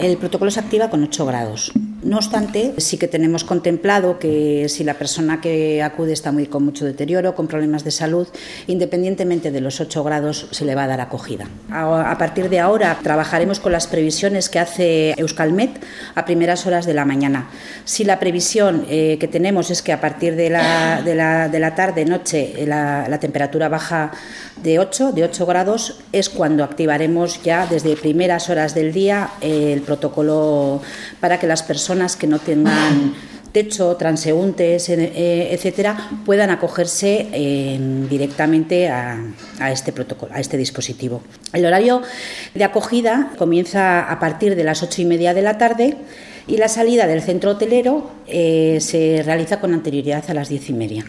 El protocolo se activa con 8 grados. No obstante, sí que tenemos contemplado que si la persona que acude está muy, con mucho deterioro, con problemas de salud, independientemente de los 8 grados, se le va a dar acogida. A, partir de ahora trabajaremos con las previsiones que hace Euskalmet a primeras horas de la mañana. Si la previsión eh, que tenemos es que a partir de la, de la, de la tarde, noche, la, la temperatura baja de 8, de 8 grados, es cuando activaremos ya desde primeras horas del día el protocolo para que las personas que no tengan techo, transeúntes, eh, etcétera, puedan acogerse directamente a, a, este protocolo, a este dispositivo. El horario de acogida comienza a partir de las ocho y media de la tarde y la salida del centro hotelero eh, se realiza con anterioridad a las diez y media.